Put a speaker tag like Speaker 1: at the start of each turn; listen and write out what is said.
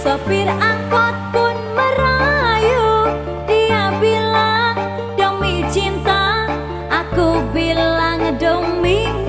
Speaker 1: sopir angkot pun merayu. Dia bilang demi cinta aku bilang demi